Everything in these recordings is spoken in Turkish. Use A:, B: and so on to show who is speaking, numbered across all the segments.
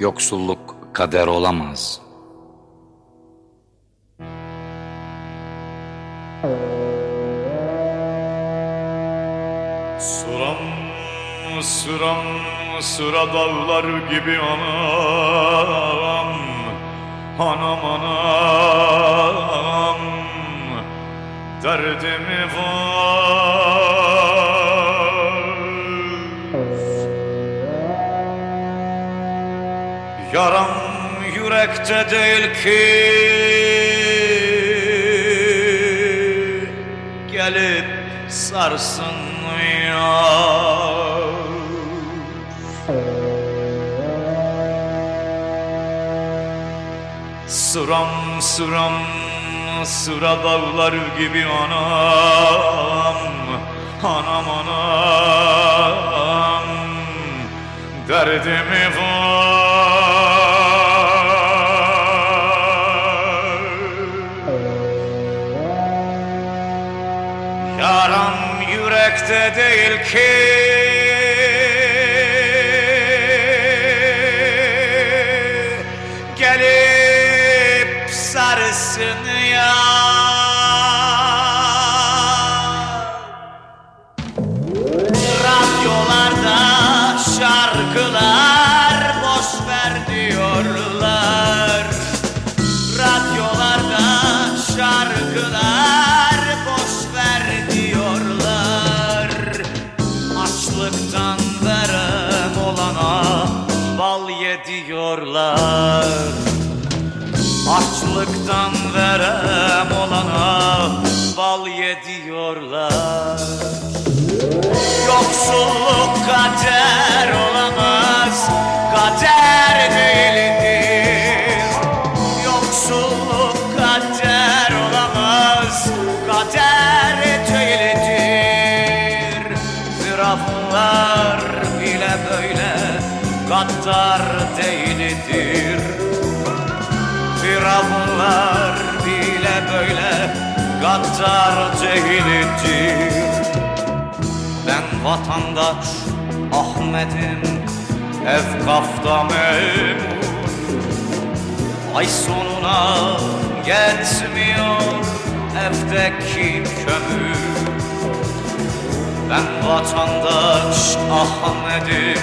A: Yoksulluk kader olamaz.
B: Sıram sıram sıra dağlar gibi anam Anam anam Derdimi var yürekte değil ki. Gelip sarsın ya Sıram sıram sıra dağlar gibi anam Anam anam. Derdimi var yürekte değil ki. Gelip sarsın ya. Radyolarda Açlıktan verem olana bal yediyorlar. Yoksulluk kader olamaz Kader değildir. Yoksulluk kader olamaz Kader değildir. Firavunlar bile böyle Gaddar değildir Gaddar değildir ben vatandaş Ahmet'im Efkaf'ta memur Ay sonuna yetmiyor evdeki kömür. Ben vatandaş Ahmet'im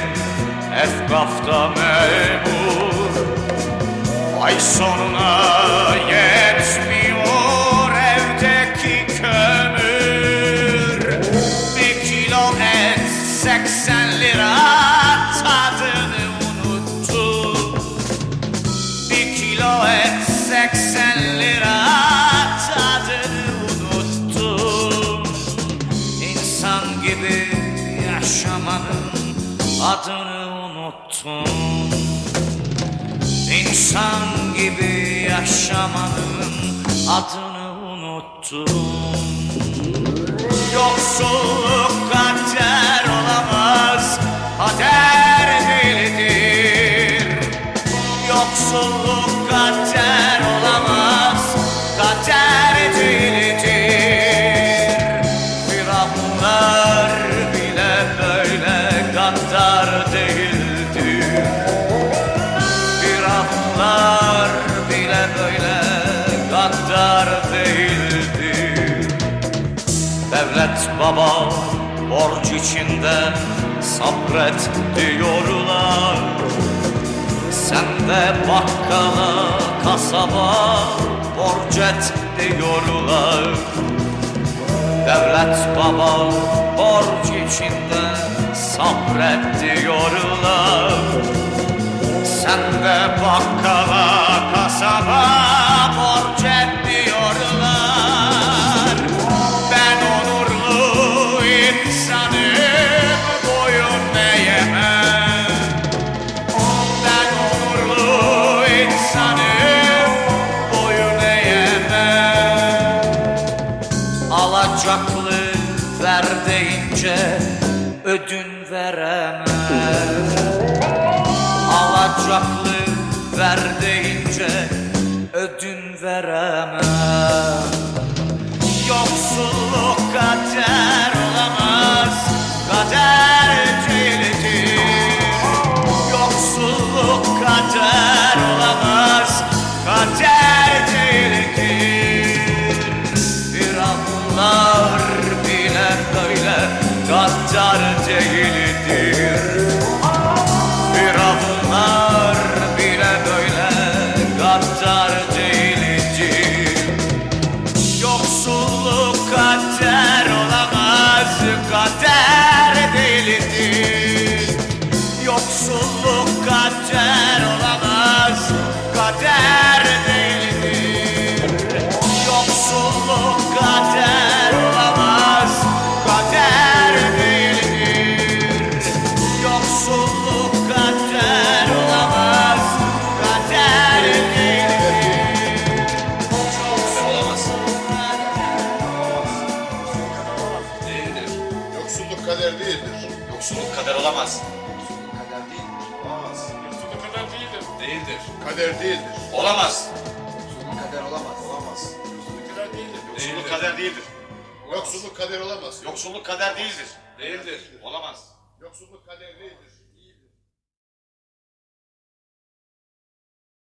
B: Efkaf'ta memur Ay sonuna yetmiyor yaşamanın adını unuttum İnsan gibi yaşamanın adını unuttum Yoksulluk kader olamaz, kader değildir Yoksulluk kader içinde sabret diyorlar. Sen de bakkala kasaba borç et diyorlar. Devlet baba borç içinde sabret diyorlar. Sen de bakkala kasaba Alacaklı ver deyince ödün veremem. Alacaklı ver deyince ödün veremem
C: Yoksulluk kader değildir.
D: Yoksulluk kader olamaz.
C: Olamaz. Yoksulluk kader değildir.
D: Değildir.
C: Kader değildir.
D: Olamaz.
C: Kader olamaz. Olamaz. Yoksulluk kader değildir.
D: Yoksulluk kader değildir.
C: Yoksulluk kader olamaz.
D: Yoksulluk kader değildir. Değildir. Olamaz.
C: Yoksulluk kader değildir.